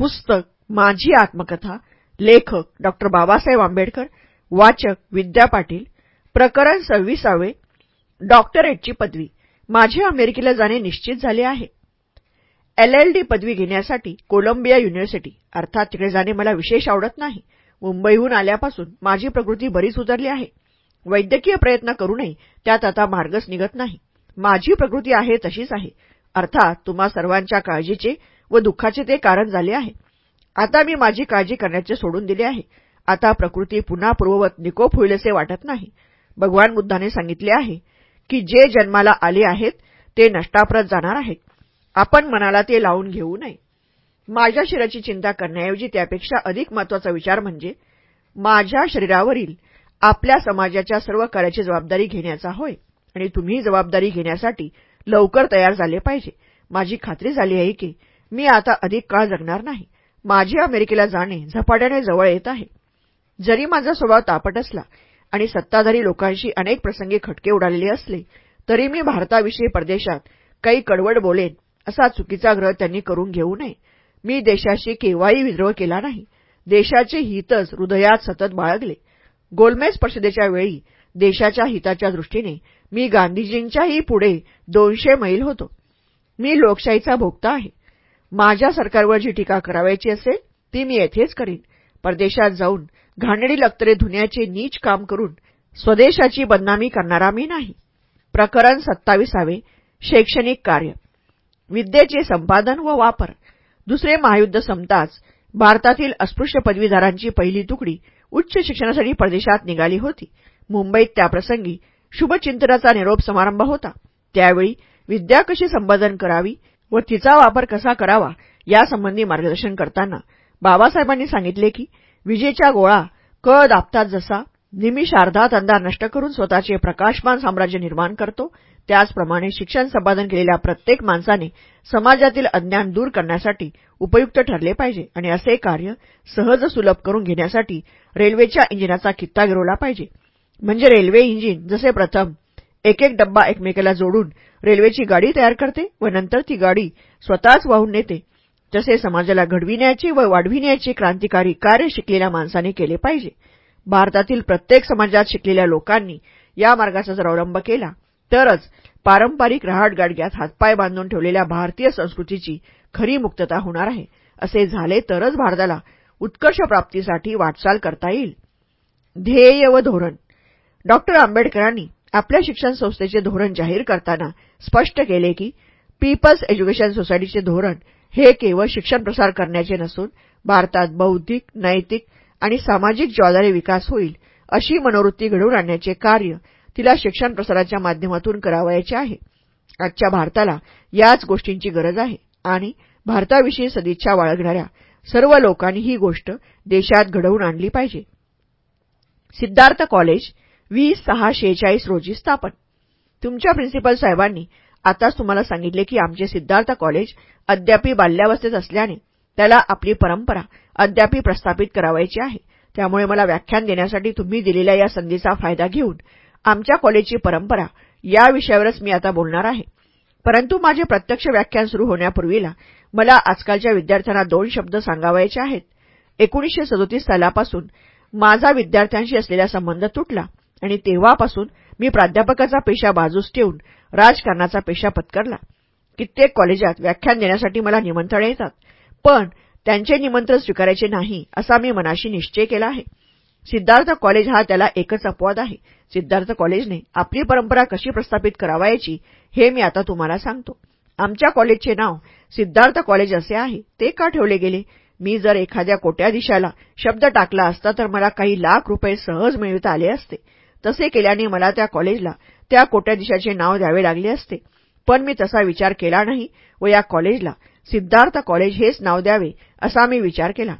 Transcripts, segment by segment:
पुस्तक माझी आत्मकथा लेखक डॉ बाबासाहेब आंबेडकर वाचक विद्या पाटील प्रकरण सव्वीसावे डॉक्टरेटची पदवी माझे अमेरिकेला जाणे निश्चित झाले आहे. एलएलडी पदवी घेण्यासाठी कोलंबिया युनिव्हर्सिटी अर्थात तिकडे जाणे मला विशेष आवडत नाही. मुंबईहून आल्यापासून माझी प्रकृती बरीच उतरली आहे. वैद्यकीय प्रयत्न करूनही त्यात आता मार्गच निघत नाही. माझी प्रकृती आहे तशीच आहे. अर्थात तुम्हा सर्वांच्या काळजीचे व दुःखाचे ते कारण झाले आहे. आता मी माझी काळजी करण्याचे सोडून दिले आहे. आता प्रकृती पुन्हा पूर्ववत निकोप होईल असे वाटत नाही. भगवान बुद्धाने सांगितले आहे की जे जन्माला आले आहेत ते नष्टाप्रत जाणार आहेत. आपण मनाला ते लावून घेऊ नये. माझ्या शरीराची चिंता करण्याऐवजी त्यापेक्षा अधिक महत्त्वाचा विचार म्हणजे माझ्या शरीरावरील आपल्या समाजाच्या सर्व कार्याची जबाबदारी घेण्याचा होय आणि तुम्ही जबाबदारी घेण्यासाठी लवकर तयार झाले पाहिजे. माझी खात्री झाली आहे की मी आता अधिक काळ जगणार नाही. माझे अमेरिकेला जाणे झपाट्याने जवळ येत आहे. जरी माझा स्वभाव तापट असला आणि सत्ताधारी लोकांशी अनेक प्रसंगी खटके उडालेले असले तरी मी भारताविषयी परदेशात काही कडवड बोलेन असा चुकीचा ग्रह त्यांनी करून घेऊ नये. मी देशाशी केव्हाही विद्रोह केला नाही. देशाचे हितच हृदयात सतत बाळगले. गोलमेज परिषदेच्या वेळी देशाच्या हिताच्या दृष्टीने मी गांधीजींच्याही पुढे दोनशे मैल होतो. मी लोकशाहीचा भोगता आहे. माझ्या सरकारवर जी टीका करावायची असेल ती मी येथेच करीन. परदेशात जाऊन घाणडी लक्तरे धुण्याचे नीच काम करून स्वदेशाची बदनामी करणारा मी नाही. प्रकरण सत्ताविसावे शैक्षणिक कार्य. विद्येचे संपादन व वापर. दुसरे महायुद्ध संपताच भारतातील अस्पृश्य पदवीधारांची पहिली तुकडी उच्च शिक्षणासाठी परदेशात निघाली होती. मुंबईत त्याप्रसंगी शुभचिंतनाचा निरोप समारंभ होता. त्यावेळी विद्या कशी संपादन करावी व तिचा वापर कसा करावा यासंबंधी मार्गदर्शन करताना बाबासाहेबांनी सांगितले की विजेच्या गोळा कळ दाबतात जसा निमिषार्धात अंधार नष्ट करून स्वतःचे प्रकाशमान साम्राज्य निर्माण करतो त्याचप्रमाणे शिक्षण संपादन केलेल्या प्रत्येक माणसाने समाजातील अज्ञान दूर करण्यासाठी उपयुक्त ठरले पाहिजे आणि असे कार्य सहज सुलभ करून घेण्यासाठी रेल्वेच्या इंजिनाचा कित्ता गिरवला पाहिजे. म्हणजे रेल्वे इंजिन जसे प्रथम एक एक डब्बा एकमेकाला जोडून रेल्वेची गाडी तयार करते व नंतर ती गाडी स्वतःच वाहून नेते. तसे समाजाला घडविण्याचे व वाढविण्याचे क्रांतिकारी कार्य शिकलेल्या माणसाने केले पाहिजे. भारतातील प्रत्येक समाजात शिकलेल्या लोकांनी या मार्गाचा जर अवलंब केला तरच पारंपरिक रहाटगाडग्यात हातपाय बांधून ठेवलेल्या भारतीय संस्कृतीची खरी मुक्तता होणार आहे. असे झाले तरच भारताला उत्कर्ष प्राप्तीसाठी वाटचाल करता येईल. ध्येय व धोरण. डॉक्टर आंबेडकरांनी आपल्या शिक्षण संस्थेचे धोरण जाहीर करताना स्पष्ट केले की पीपल्स एज्युकेशन सोसायटीचे धोरण हे केवळ शिक्षण प्रसार करण्याचे नसून भारतात बौद्धिक नैतिक आणि सामाजिक ज्वादारी विकास होईल अशी मनोवृत्ती घडवून आणण्याचे कार्य तिला शिक्षण प्रसाराच्या माध्यमातून करावायचे आहे. आजच्या भारताला याच गोष्टींची गरज आहे आणि भारताविषयी सदिच्छा बाळगणाऱ्या सर्व लोकांनी ही गोष्ट देशात घडवून आणली पाहिजे. सिद्धार्थ कॉलेज वीस सहा शेहेचाळीस रोजी स्थापन. तुमच्या प्रिन्सिपल साहेबांनी आताच तुम्हाला सांगितले की आमचे सिद्धार्थ कॉलेज अद्यापी बाल्यावस्थेत असल्याने त्याला आपली परंपरा अद्यापी प्रस्थापित करावायची आहे. त्यामुळे मला व्याख्यान देण्यासाठी तुम्ही दिलेल्या या संधीचा फायदा घेऊन आमच्या कॉलेजची परंपरा या विषयावरच मी आता बोलणार आहे. परंतु माझे प्रत्यक्ष व्याख्यान सुरू होण्यापूर्वीला मला आजकालच्या विद्यार्थ्यांना दोन शब्द सांगावायचे आहेत. एकोणीसशे सदोतीस सालापासून माझा विद्यार्थ्यांशी असलेला संबंध तुटला आणि तेव्हापासून मी प्राध्यापकाचा पेशा बाजूस ठेवून राजकारणाचा पेशा पत्करला. कित्येक कॉलेजात व्याख्यान देण्यासाठी मला निमंत्रण येतात पण त्यांचे निमंत्रण स्वीकारायचे नाही असा मी मनाशी निश्चय केला आहे. सिद्धार्थ कॉलेज हा त्याला एकच अपवाद आहे. सिद्धार्थ कॉलेजने आपली परंपरा कशी प्रस्थापित करावायची हे मी आता तुम्हाला सांगतो. आमच्या कॉलेजचे नाव सिद्धार्थ कॉलेज असे आहे. ते का ठेवले गेले? मी जर एखाद्या कोट्याधीशाला शब्द टाकला असता तर मला काही लाख रुपये सहज मिळवता आले असते. तसे केल्याने मला त्या कॉलेजला त्या कोट्याधीशाचे नाव द्यावे लागले असते. पण मी तसा विचार केला नाही व या कॉलेजला सिद्धार्थ कॉलेज हेच नाव द्यावे असा मी विचार केला.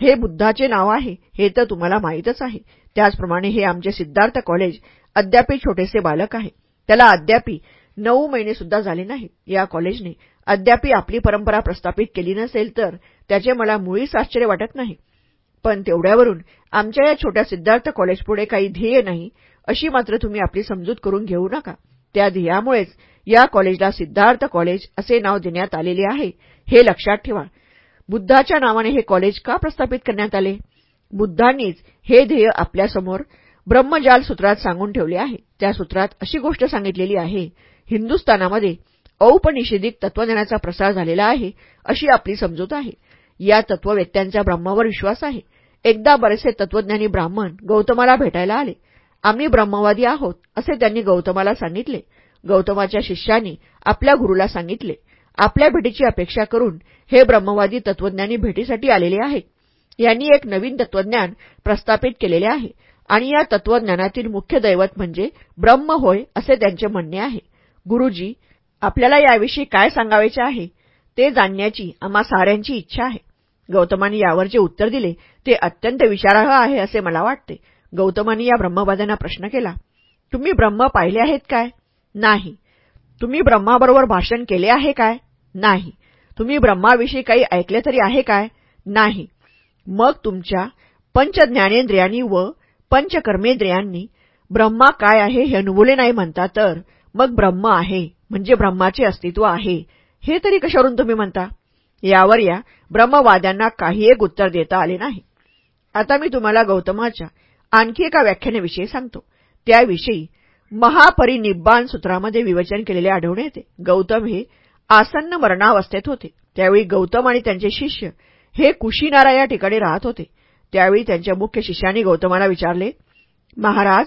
हे बुद्धाचे नाव आहे हे तर तुम्हाला माहीतच आहे. त्याचप्रमाणे हे आमचे सिद्धार्थ कॉलेज अद्यापी छोटेसे बालक आहे. त्याला अद्यापी नऊ महिने सुद्धा झाले नाहीत. या कॉलेजने अद्यापी आपली परंपरा प्रस्थापित केली नसेल तर त्याचे मला मुळीच आश्चर्य वाटत नाही. पण तेवढ्यावरून आमच्या या छोट्या सिद्धार्थ कॉलेजपुढे काही ध्येय नाही अशी मात्र तुम्ही आपली समजूत करून घेऊ नका. त्या ध्येयामुळेच या कॉलेजला सिद्धार्थ कॉलेज असे नाव देण्यात आलेले आहे हे लक्षात ठेवा. बुद्धाच्या नावाने हे कॉलेज का प्रस्थापित करण्यात आले? बुद्धांनीच हे ध्येय आपल्यासमोर ब्रह्मजाल सूत्रात सांगून ठेवले आहे. त्या सूत्रात अशी गोष्ट सांगितलेली आहे हिंदुस्थानामध्ये औपनिषेधिक तत्वज्ञानाचा प्रसार झालेला आहे अशी आपली समजूत आहे. या तत्ववेत्यांचा ब्रह्मावर विश्वास आहे. एकदा बरेचसे तत्वज्ञानी ब्राह्मण गौतमाला भेटायला आले. आम्ही ब्रह्मवादी आहोत असे त्यांनी गौतमाला सांगितले. गौतमाच्या शिष्यांनी आपल्या गुरुला सांगितले आपल्या भेटीची अपेक्षा करून हे ब्रह्मवादी तत्वज्ञानी भेटीसाठी आलेले आहेत. यांनी एक नवीन तत्वज्ञान प्रस्थापित केलेले आहे आणि या तत्वज्ञानातील मुख्य दैवत म्हणजे ब्रह्म होय असे त्यांचे म्हणणे आहे. गुरुजी आपल्याला याविषयी काय सांगावायचे आहे? ते जाणण्याची आम्हा साऱ्यांची इच्छा आहे. गौतमांनी यावर जे उत्तर दिले ते अत्यंत विचारार्ह आहे असे मला वाटते. गौतमांनी या ब्रह्मवाद्यांना प्रश्न केला तुम्ही ब्रह्म पाहिले आहेत काय? नाही. तुम्ही ब्रह्माबरोबर भाषण केले आहे काय? नाही. तुम्ही ब्रह्माविषयी काही ऐकले तरी आहे काय? नाही. मग तुमच्या पंचज्ञानेंद्रियांनी व पंचकर्मेंद्रियांनी ब्रह्मा काय आहे हे अनुभवले नाही म्हणता तर मग ब्रह्म आहे म्हणजे ब्रह्माचे अस्तित्व आहे. हे तरी कशावरून तुम्ही म्हणता? यावर या ब्रह्मवाद्यांना काही एक उत्तर देता आले नाही. आता मी तुम्हाला गौतमाच्या आणखी एका व्याख्यानेविषयी सांगतो. त्याविषयी महापरिनिब्बाण सूत्रामध्ये विवचन केलेले आढळून येते. गौतम हे आसन्न मरणावस्थेत होते. त्यावेळी गौतम आणि त्यांचे शिष्य हे कुशीनारा या ठिकाणी राहत होते. त्यावेळी त्यांच्या मुख्य शिष्यांनी गौतमाला विचारले महाराज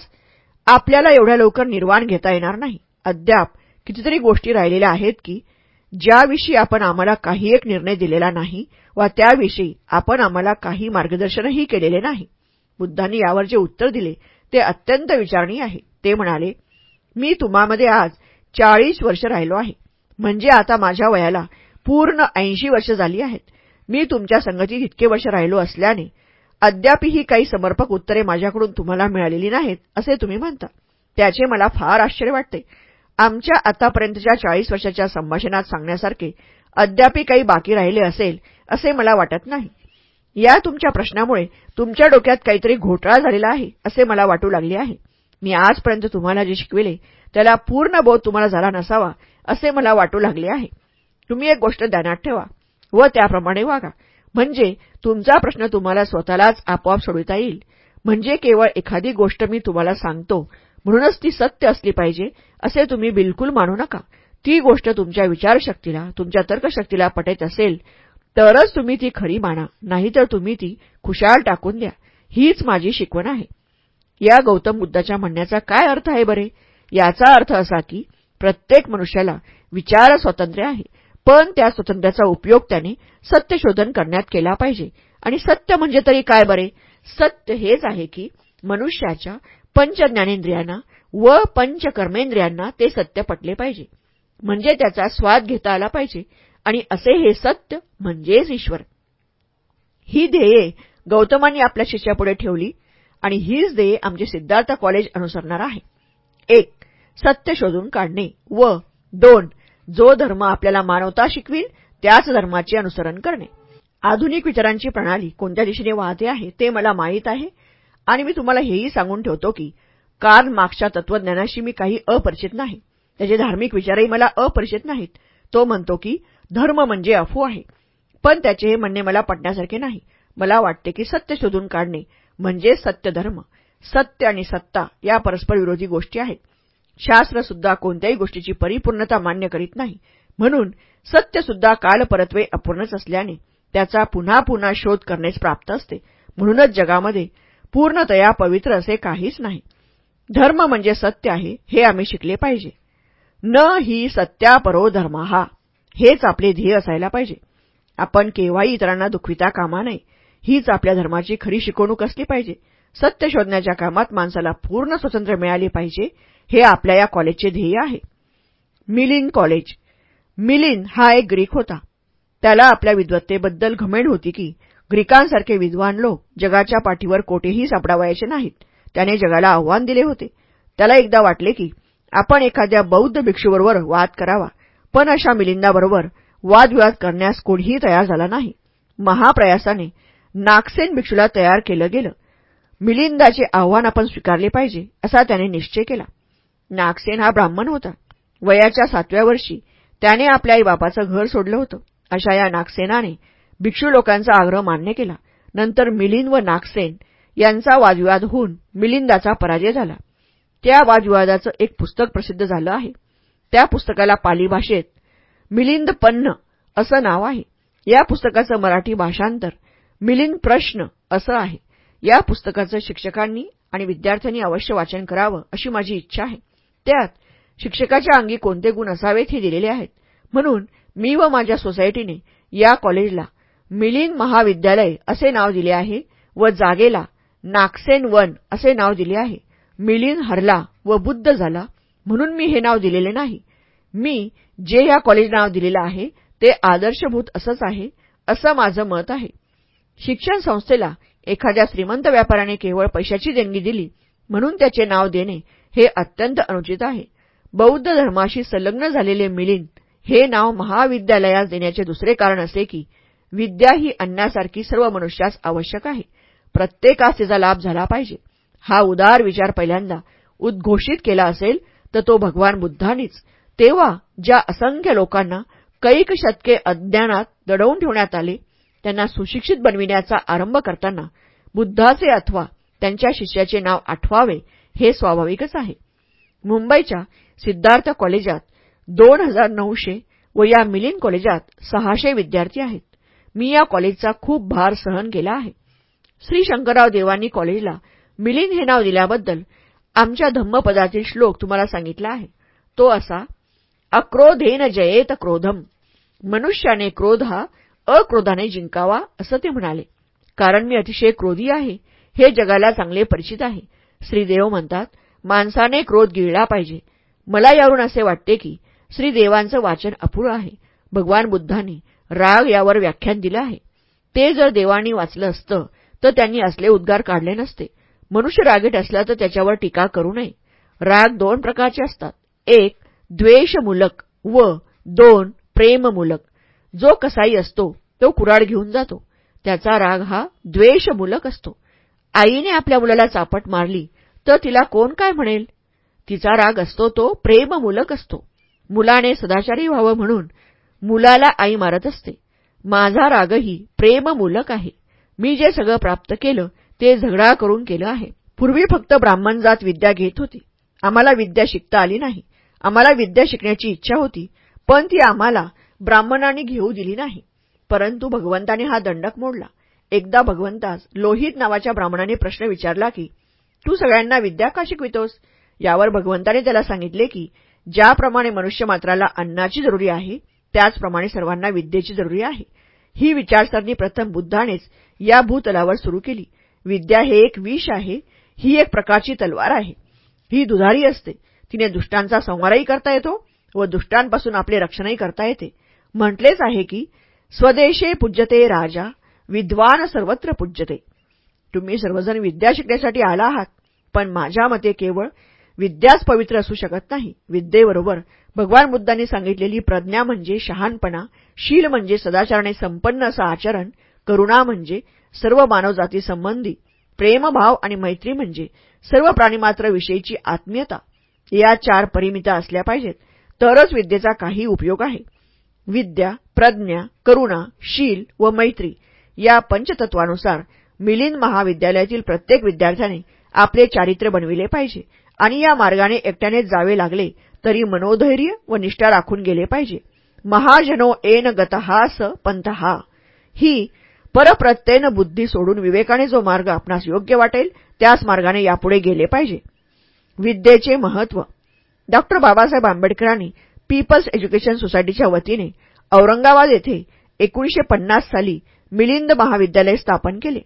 आपल्याला एवढ्या लवकर निर्वाण घेता येणार नाही. अद्याप कितीतरी गोष्टी राहिलेल्या आहेत की ज्याविषयी आपण आम्हाला काही एक निर्णय दिलेला नाही वा त्याविषयी आपण आम्हाला काही मार्गदर्शनही केलेले नाही. बुद्धांनी यावर जे उत्तर दिले ते अत्यंत विचारणीय आहे. ते म्हणाले मी तुम्हामध्ये आज चाळीस वर्ष राहिलो आहे. म्हणजे आता माझ्या वयाला पूर्ण ऐंशी वर्ष झाली आहेत. मी तुमच्या संगतीत इतके वर्ष राहिलो असल्याने अद्यापही काही समर्पक उत्तरे माझ्याकडून तुम्हाला मिळालेली नाहीत असे तुम्ही म्हणता. त्याचे मला फार आश्चर्य वाटते. आमच्या आतापर्यंतच्या चाळीस वर्षाच्या संभाषणात सांगण्यासारखे अद्यापही काही बाकी राहिले असेल असे मला वाटत नाही. या तुमच्या प्रश्नामुळे तुमच्या डोक्यात काहीतरी घोटाळा झालेला आहे असे मला वाटू लागले आहे. मी आजपर्यंत तुम्हाला जे शिकविले त्याला पूर्ण बोध तुम्हाला झाला नसावा असे मला वाटू लागले आहे. तुम्ही एक गोष्ट ध्यानात ठेवा व त्याप्रमाणे वागा. म्हणजे तुमचा प्रश्न तुम्हाला स्वतःलाच आपोआप सोडविता येईल. म्हणजे केवळ एखादी गोष्ट मी तुम्हाला सांगतो म्हणूनच ती सत्य असली पाहिजे असे तुम्ही बिलकुल मानू नका. ती गोष्ट तुमच्या विचारशक्तीला तुमच्या तर्कशक्तीला पटत असेल तरच तुम्ही ती खरी माना नाहीतर तुम्ही ती खुशाल टाकून द्या. हीच माझी शिकवण आहे. या गौतम बुद्धाच्या म्हणण्याचा काय अर्थ आहे बरे? याचा अर्थ असा की प्रत्येक मनुष्याला विचार स्वातंत्र्य आहे पण त्या स्वातंत्र्याचा उपयोग त्याने सत्यशोधन करण्यात केला पाहिजे. आणि सत्य म्हणजे तरी काय बरे? सत्य हेच आहे की मनुष्याच्या पंचज्ञानेंद्रियांना व पंचकर्मेंद्रियांना ते सत्य पटले पाहिजे. म्हणजे त्याचा स्वाद घेता आला पाहिजे. आणि असे हे सत्य म्हणजेच ईश्वर. ही ध्येये गौतमांनी आपल्या शिष्यापुढे ठेवली आणि हीच ध्येये आमचे सिद्धार्थ कॉलेज अनुसरणार आहे. एक सत्य शोधून काढणे व दोन जो धर्म आपल्याला मानवता शिकविल त्याच धर्माचे अनुसरण करणे. आधुनिक विचारांची प्रणाली कोणत्या दिशेने वाहते आहे ते मला माहीत आहे. आणि मी तुम्हाला हेही सांगून ठेवतो की कार्ल मार्क्सच्या तत्वज्ञानाशी मी काही अपरिचित नाही. त्याचे धार्मिक विचारही मला अपरिचित नाहीत. तो म्हणतो की धर्म म्हणजे अफू आहे. पण त्याचे हे म्हणणे मला पटण्यासारखे नाही. मला वाटते की सत्य शोधून काढणे म्हणजे सत्य धर्म. सत्य आणि सत्ता या परस्पर विरोधी गोष्टी आहेत. शास्त्रसुद्धा कोणत्याही गोष्टीची परिपूर्णता मान्य करीत नाही. म्हणून सत्यसुद्धा कालपरत्वे अपूर्णच असल्याने त्याचा पुन्हा पुन्हा शोध करण्यास प्राप्त असते. म्हणूनच जगामध्ये पूर्णतया पवित्र असे काहीच नाही. धर्म म्हणजे सत्य आहे हे आम्ही शिकले पाहिजे. न ही सत्यापरो धर्म हा हेच आपले ध्येय असायला पाहिजे. आपण केव्हाही इतरांना दुखविता कामा नये हीच आपल्या धर्माची खरी शिकवणूक असली पाहिजे. सत्य शोधण्याच्या कामात माणसाला पूर्ण स्वतंत्र मिळाले पाहिजे हे आपल्या या कॉलेजचे ध्येय आहे. मिलिन कॉलेज. मिलिन हा एक ग्रीक होता. त्याला आपल्या विद्वत्तेबद्दल घमेंड होती की ग्रीकांसारखे विद्वान लोक जगाच्या पाठीवर कोठेही सापडावायचे नाहीत. त्याने जगाला आव्हान दिले होते. त्याला एकदा वाटले की आपण एखाद्या बौद्ध भिक्षूबरोबर वाद करावा पण अशा मिलिंदाबरोबर वादविवाद करण्यास कोणीही तयार झाला नाही. महाप्रयासाने नागसेन भिक्षूला तयार केलं गेलं. मिलिंदाचे आव्हान आपण स्वीकारले पाहिजे असा त्याने निश्चय केला. नागसेन हा ब्राह्मण होता. वयाच्या सातव्या वर्षी त्याने आपल्या आईबापाचं घर सोडलं होतं. अशा या नागसेनाने भिक्षू लोकांचा आग्रह मान्य केला. नंतर मिलिंद व नागसेन यांचा वादविवाद होऊन मिलिंदाचा पराजय झाला. त्या वादविवादाचं एक पुस्तक प्रसिद्ध झालं आहे. त्या पुस्तकाला पाली भाषेत मिलिंद पन्न असं नाव आहे. या पुस्तकाचं मराठी भाषांतर मिलिंद प्रश्न असं आहे. या पुस्तकाचं शिक्षकांनी आणि विद्यार्थ्यांनी अवश्य वाचन करावं अशी माझी इच्छा आहे. त्यात शिक्षकाच्या अंगी कोणते गुण असावेत हे दिलेले आहेत. म्हणून मी व माझ्या सोसायटीने या कॉलेजला मिलिंद महाविद्यालय असे नाव दिले आहे व जागेला नागसेन वन असे नाव दिले आहे. मिलिंद हरला व बुद्ध झाला म्हणून मी हे नाव दिलेले नाही. मी जे या कॉलेज नाव दिलेलं आहे ते आदर्शभूत असंच आहे असं माझं मत आहे. शिक्षण संस्थेला एखाद्या श्रीमंत व्यापाऱ्याने केवळ पैशाची देणगी दिली म्हणून त्याचे नाव देणे हे अत्यंत अनुचित आहे. बौद्ध धर्माशी संलग्न झालेले मिलिंद हे नाव महाविद्यालयास देण्याचे दुसरे कारण असे की विद्या ही अन्नासारखी सर्व मनुष्यास आवश्यक आहे. प्रत्येकास तिचा लाभ झाला पाहिजे. हा उदार विचार पहिल्यांदा उद्घोषित केला असेल तर तो भगवान बुद्धांनीच. तेव्हा ज्या असंख्य लोकांना कैक शतके अज्ञानात दडवून ठेवण्यात आले त्यांना सुशिक्षित बनविण्याचा आरंभ करताना बुद्धाचे अथवा त्यांच्या शिष्याचे नाव आठवावे हे स्वाभाविकच आहे. मुंबईच्या सिद्धार्थ कॉलेजात दोन हजार नऊशे व या मिलिन कॉलेजात सहाशे विद्यार्थी आहेत. मी या कॉलेजचा खूप भार सहन केला आहे. श्री शंकरराव देवांनी कॉलेजला मिलिंद हे नाव दिल्याबद्दल आमच्या धम्मपदातील श्लोक तुम्हाला सांगितला आहे. तो असा अक्रोधेन जयेत क्रोधम. मनुष्याने क्रोध हा अक्रोधाने जिंकावा असं ते म्हणाले. कारण मी अतिशय क्रोधी आहे. हे जगाला चांगले परिचित आहे. श्रीदेव म्हणतात माणसाने क्रोध गिळला पाहिजे. मला यावरून असे वाटते की श्रीदेवांचं वाचन अपुरं आहे. भगवान बुद्धांनी राग यावर व्याख्यान दिलं आहे. ते जर देवानी वाचलं असतं तर त्यांनी असले उद्गार काढले नसते. मनुष्य रागीट असला तर त्याच्यावर टीका करू नये. राग दोन प्रकारचे असतात. एक द्वेषमूलक व दोन प्रेममूलक. जो कसाई असतो तो कुराड घेऊन जातो. त्याचा राग हा द्वेषमूलक असतो. आईने आपल्या मुलाला चापट मारली तर तिला कोण काय म्हणेल? तिचा राग असतो तो प्रेममूलक असतो. मुलाने सदाचारी व्हावं म्हणून मुलाला आई मारत असते. माझा रागही प्रेममूलक आहे. मी जे सगळं प्राप्त केलं ते झगडा करून केलं आहे. पूर्वी फक्त ब्राह्मण जात विद्या घेत होती. आम्हाला विद्या शिकता आली नाही. आम्हाला विद्या शिकण्याची इच्छा होती पण ती आम्हाला ब्राह्मणांनी घेऊ दिली नाही. परंतु भगवंताने हा दंडक मोडला. एकदा भगवंतास लोहित नावाच्या ब्राह्मणाने प्रश्न विचारला की तू सगळ्यांना विद्या का शिकवितोस? यावर भगवंताने त्याला सांगितले की ज्याप्रमाणे मनुष्य मात्राला अन्नाची जरुरी आहे त्याचप्रमाणे सर्वांना विद्येची जरुरी आहे. ही विचारसरणी प्रथम बुद्धानेच या भूतलावर सुरू केली. विद्या हे एक विष आहे. ही एक प्रकारची तलवार आहे. ही दुधारी असते. तिने दुष्टांचा संहारही करता येतो व दुष्टांपासून आपले रक्षणही करता येते. म्हटलेच आहे की स्वदेशे पूज्यते राजा विद्वान सर्वत्र पूज्यते. तुम्ही सर्वजण विद्या शिकण्यासाठी आला आहात पण माझ्या मते केवळ विद्याच पवित्र असू शकत नाही. विद्येबरोबर भगवान बुद्धांनी सांगितलेली प्रज्ञा म्हणजे शहानपणा शील म्हणजे सदाचाराने संपन्न असं आचरण करुणा म्हणजे सर्व मानवजातीसंबंधी प्रेमभाव आणि मैत्री म्हणजे सर्व प्राणीमात्र विषयीची आत्मीयता. या चार परिमिता असल्या पाहिजेत. तरच विद्येचा काही उपयोग आहे. विद्या प्रज्ञा करुणा शील व मैत्री या पंचतत्वानुसार मिलिंद महाविद्यालयातील प्रत्येक विद्यार्थ्याने आपले चारित्र्य बनविले पाहिजे आणि या मार्गाने एकट्याने जावे लागले तरी मनोधैर्य व निष्ठा राखून गेले पाहिजे. महाजनो एन गतहास पंथहा. ही परप्रत्ययन बुद्धी सोडून विवेकाने जो मार्ग आपणास योग्य वाटेल त्याच मार्गाने यापुढे गेले पाहिजे. विद्येचे महत्त्व. डॉक्टर बाबासाहेब आंबेडकरांनी पीपल्स एज्युकेशन सोसायटीच्या वतीने औरंगाबाद येथे एकोणीशे पन्नास साली मिलिंद महाविद्यालय स्थापन केले.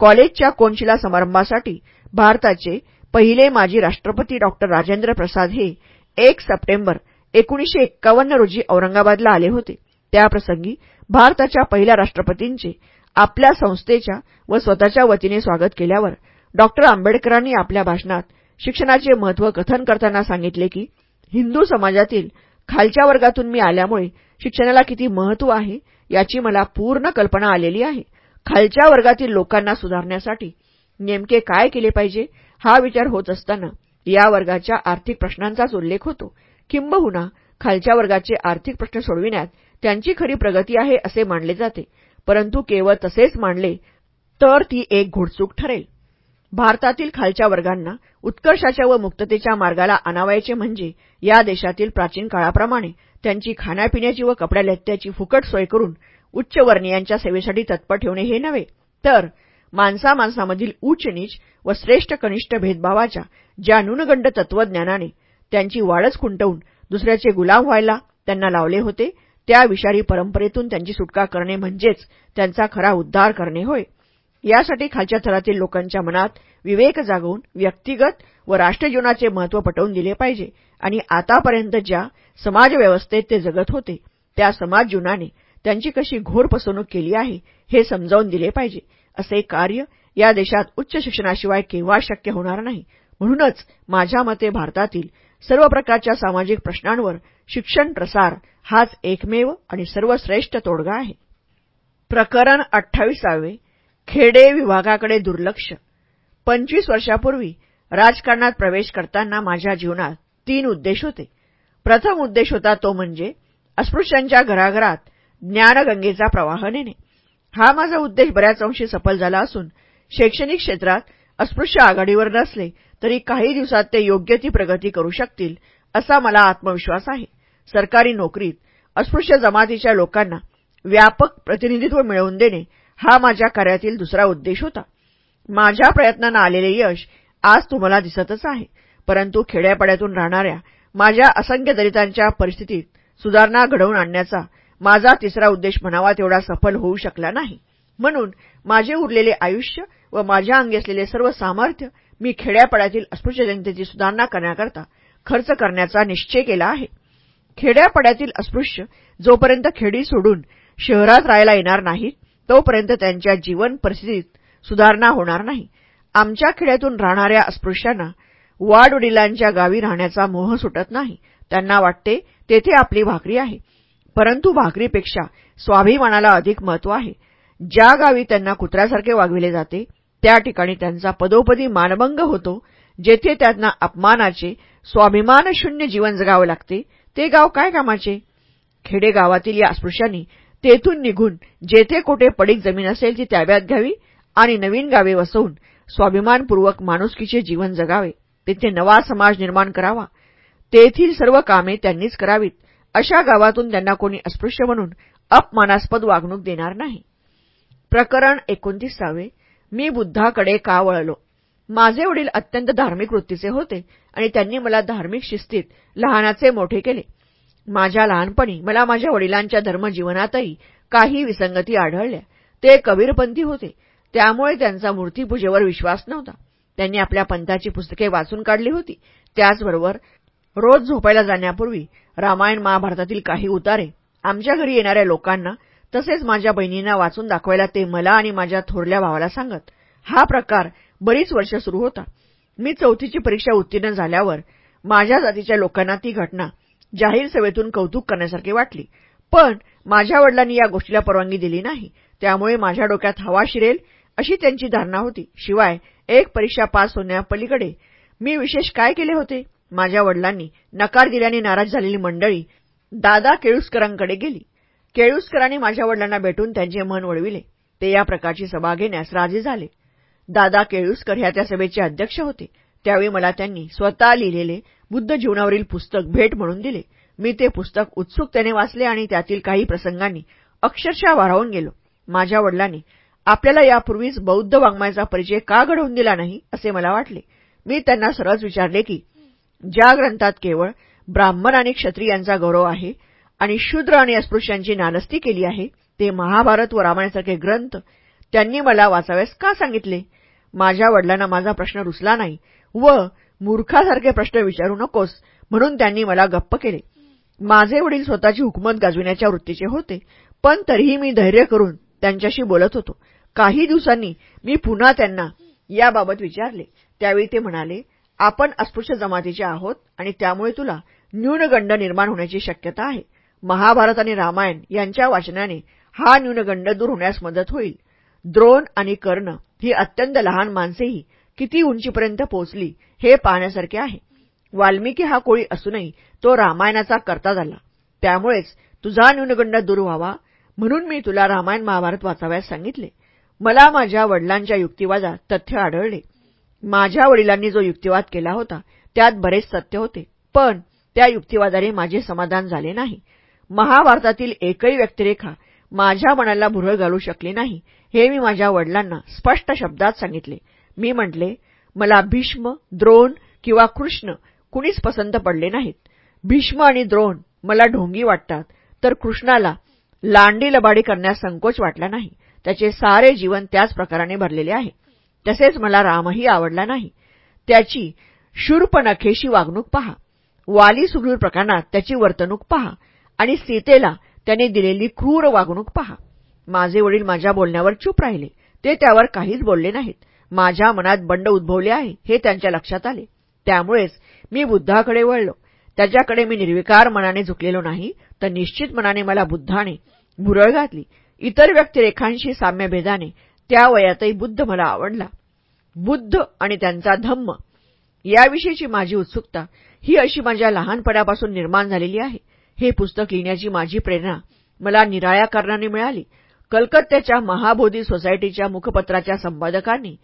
कॉलेजच्या कोनशिला समारंभासाठी भारताचे पहिले माजी राष्ट्रपती डॉक्टर राजेंद्र प्रसाद हे एक सप्टेंबर एकोणीशे एक्कावन्न रोजी औरंगाबादला आले होते. त्याप्रसंगी भारताच्या पहिल्या राष्ट्रपतींचे आपल्या संस्थेच्या व स्वतःच्या वतीने स्वागत केल्यावर डॉक्टर आंबेडकरांनी आपल्या भाषणात शिक्षणाचे महत्त्व कथन करताना सांगितले की हिंदू समाजातील खालच्या वर्गातून मी आल्यामुळे शिक्षणाला किती महत्त्व आहे याची मला पूर्ण कल्पना आलेली आहे. खालच्या वर्गातील लोकांना सुधारण्यासाठी नेमके काय केले पाहिजे हा विचार होत असताना या वर्गाच्या आर्थिक प्रश्नांचाच उल्लेख होतो. किंबहुना खालच्या वर्गाचे आर्थिक प्रश्न सोडविण्यात त्यांची खरी प्रगती आहे असे मानले जाते. परंतु केवळ तसेच मानले तर ती एक घोडचूक ठरेल. भारतातील खालच्या वर्गांना उत्कर्षाच्या व मुक्ततेच्या मार्गाला आणावायचे म्हणजे या देशातील प्राचीन काळाप्रमाणे त्यांची खाण्यापिण्याची व कपड्यालत्त्याची फुकट सोय करून उच्चवर्णीयांच्या सेवेसाठी तत्पर ठेवणे हे नव्हे. तर माणसा माणसामधील उच्च नीच व श्रेष्ठ कनिष्ठ भेदभावाच्या ज्या न्यूनगंड तत्वज्ञानाने त्यांची वाढच खुंटवून दुसऱ्याचे गुलाम व्हायला त्यांना लावले होते त्या विषारी परंपरेतून त्यांची सुटका करणे म्हणजेच त्यांचा खरा उद्धार करणे होय. यासाठी खालच्या थरातील लोकांच्या मनात विवेक जागवून व्यक्तिगत व राष्ट्रजीवनाचे महत्त्व पटवून दिले पाहिजे आणि आतापर्यंत ज्या समाजव्यवस्थेत ते जगत होते त्या समाजजीवनाने त्यांची कशी घोर फसवणूक केली आहे हे समजावून दिले पाहिजे. असे कार्य या देशात उच्च शिक्षणाशिवाय केव्हा शक्य होणार नाही. म्हणूनच माझ्या मते भारतातील सर्व प्रकारच्या सामाजिक प्रश्नांवर शिक्षण प्रसार हाच एकमेव आणि सर्वश्रेष्ठ तोडगा आहे. प्रकरण अठ्ठावीसावे खेडे विभागाकडे दुर्लक्ष. पंचवीस वर्षापूर्वी राजकारणात प्रवेश करताना माझ्या जीवनात तीन उद्देश होते. प्रथम उद्देश होता तो म्हणजे अस्पृश्यांच्या घराघरात ज्ञानगंगेचा प्रवाह नेणे. हा माझा उद्देश बऱ्याच अंशी सफल झाला असून शैक्षणिक क्षेत्रात अस्पृश्य आघाडीवर नसले तरी काही दिवसात ते योग्य ती प्रगती करू शकतील असा मला आत्मविश्वास आहे. सरकारी नोकरीत अस्पृश्य जमातीच्या लोकांना व्यापक प्रतिनिधित्व मिळवून देणे हा माझ्या कार्यातील दुसरा उद्देश होता. माझ्या प्रयत्नांना आलेले यश आज तुम्हाला दिसतच आहे परंतु खेड्यापाड्यातून राहणाऱ्या माझ्या असंख्य दलितांच्या परिस्थितीत सुधारणा घडवून आणण्याचा माझा तिसरा उद्देश म्हणावा तेवढा सफल होऊ शकला नाही. म्हणून माझे उरलेले आयुष्य व माझ्या अंगी असलेले सर्व सामर्थ्य मी खेड्यापाड्यातील अस्पृश्य जनतेची सुधारणा करण्याकरता खर्च करण्याचा निश्चय केला आहे. खेड्यापाड्यातील अस्पृश्य जोपर्यंत खेडी सोडून शहरात राहायला येणार नाहीत तोपर्यंत त्यांच्या जीवन परिस्थितीत सुधारणा होणार नाही. आमच्या खेड्यातून राहणाऱ्या अस्पृश्यांना वाडवडिलांच्या गावी राहण्याचा मोह सुटत नाही. त्यांना वाटते तेथे आपली भाकरी आहे. परंतु भाकरीपेक्षा स्वाभिमानाला अधिक महत्त्व आहे. ज्या गावी त्यांना कुत्र्यासारखे वागविले जाते त्या ठिकाणी त्यांचा पदोपदी मानभंग होतो जेथे त्यांना अपमानाचे स्वाभिमानशून्य जीवन जगावे लागते. ते गाव काय कामाचे? खेडेगावातील या अस्पृश्यांनी तेथून निघून जेथे कुठे पडीक जमीन असेल ती ताब्यात घ्यावी आणि नवीन गावे वसवून स्वाभिमानपूर्वक माणुसकीचे जीवन जगावे. तेथे नवा समाज निर्माण करावा. तेथील सर्व कामे त्यांनीच करावीत. अशा गावातून त्यांना कोणी अस्पृश्य म्हणून अपमानास्पद वागणूक देणार नाही. प्रकरण एकोणतीसावे. मी बुद्धाकडे का वळलो? माझे वडील अत्यंत धार्मिक वृत्तीचे होते आणि त्यांनी मला धार्मिक शिस्तीत लहानाचे मोठे केले. माझ्या लहानपणी मला माझ्या वडिलांच्या धर्मजीवनातही काही विसंगती आढळल्या. ते कबीरपंथी होते. त्यामुळे त्यांचा मूर्तीपूजेवर विश्वास नव्हता. त्यांनी आपल्या पंथाची पुस्तके वाचून काढली होती. त्याचबरोबर रोज झोपायला जाण्यापूर्वी रामायण महाभारतातील काही उतारे आमच्या घरी येणाऱ्या लोकांना तसेच माझ्या बहिणींना वाचून दाखवायला ते मला आणि माझ्या थोरल्या भावाला सांगत. हा प्रकार बरीच वर्ष सुरू होता. मी चौथीची परीक्षा उत्तीर्ण झाल्यावर माझ्या जातीच्या लोकांना ती घटना जाहीर सभेतून कौतुक करण्यासारखी वाटली. पण माझ्या वडिलांनी या गोष्टीला परवानगी दिली नाही. त्यामुळे माझ्या डोक्यात हवा शिरेल अशी त्यांची धारणा होती. शिवाय एक परीक्षा पास होण्यापलीकडे मी विशेष काय केले होते? माझ्या वडिलांनी नकार दिल्याने नाराज झालेली मंडळी दादा केळुसकरांकडे गेली. केळुसकरांनी माझ्या वडिलांना भेटून त्यांचे मन वळविले ते या प्रकारची सभा घेण्यास राजी झाले. दादा केळुसकर ह्या त्या सभेचे अध्यक्ष होते. त्यावेळी मला त्यांनी स्वतः लिहिलेले बुद्ध जीवनावरील पुस्तक भेट म्हणून दिले. मी ते पुस्तक उत्सुकतेने वाचले आणि त्यातील काही प्रसंगांनी अक्षरशः वारावून गेलो. माझ्या वडिलांनी आपल्याला यापूर्वीच बौद्ध वाङ्मयाचा परिचय का घडवून दिला नाही? असे मला वाटले. मी त्यांना सरळच विचारले की ज्या ग्रंथात केवळ ब्राह्मण आणि क्षत्रियांचा गौरव आहे आणि शूद्र आणि अस्पृश्यांची नालस्ती केली आहे ते महाभारत व रामायणासारखे ग्रंथ त्यांनी मला वाचाव्यास का सांगितले? माझ्या वडिलांना माझा प्रश्न रुचला नाही व मूर्खासारखे प्रश्न विचारू नकोस म्हणून त्यांनी मला गप्प केले. माझे वडील स्वतःची हुकमत गाजविण्याच्या वृत्तीचे होते पण तरीही मी धैर्य करून त्यांच्याशी बोलत होतो. काही दिवसांनी मी पुन्हा त्यांना याबाबत विचारले. त्यावेळी ते म्हणाले आपण अस्पृश्य जमातीचे आहोत आणि त्यामुळे तुला न्यूनगंड निर्माण होण्याची शक्यता आहे. महाभारत आणि रामायण यांच्या वाचनाने हा न्यूनगंड दूर होण्यास मदत होईल. द्रोण आणि कर्ण ही अत्यंत लहान माणसेही किती उंचीपर्यंत पोहोचली हे पाहण्यासारखे आहे. वाल्मिकी हा कोळी असूनही तो रामायणाचा करता झाला. त्यामुळेच तुझा न्यूनगंड दूर व्हावा म्हणून मी तुला रामायण महाभारत वाचाव्यास सांगितले. मला माझ्या वडिलांच्या युक्तिवादात तथ्य आढळले. माझ्या वडिलांनी जो युक्तिवाद केला होता त्यात बरेच सत्य होते पण त्या युक्तिवादाने माझे समाधान झाले नाही. महाभारतातील एकही व्यक्तिरेखा माझ्या मनाला भुरळ घालू शकली नाही हे मी माझ्या वडिलांना स्पष्ट शब्दात सांगितले. मी म्हटले मला भीष्म द्रोण किंवा कृष्ण कुणीच पसंत पडले नाहीत. भीष्म आणि द्रोण मला ढोंगी वाटतात तर कृष्णाला लांडी लबाडी करण्यास संकोच वाटला नाही. त्याचे सारे जीवन त्याच प्रकाराने भरलेले आहे. तसेच मला रामही आवडला नाही. त्याची शूर्पनखेशी वागणूक पहा. वाली सुग्रीव प्रकरणात त्याची वर्तणूक पहा आणि सीतेला त्याने दिलेली क्रूर वागणूक पहा. माझे वडील माझ्या बोलण्यावर चूप राहिले. ते त्यावर काहीच बोलले नाहीत. माझ्या मनात बंड उद्भवले आहे हे त्यांच्या लक्षात आले. त्यामुळेच मी बुद्धाकडे वळलो. त्याच्याकडे मी निर्विकार मनाने झुकलेलो नाही तर निश्चित मनाने मला बुद्धाने भुरळ घातली. इतर व्यक्तिरेखांशी साम्यभेदाने त्या वयातही बुद्ध मला आवडला. बुद्ध आणि त्यांचा धम्म याविषयीची माझी उत्सुकता ही अशी माझ्या लहानपणापासून निर्माण झालेली आहे. हे पुस्तक लिहिण्याची माझी प्रेरणा मला निराळ्या कारणाने मिळाली. कलकत्त्याच्या महाबोधी सोसायटीच्या मुखपत्राच्या संपादकांनी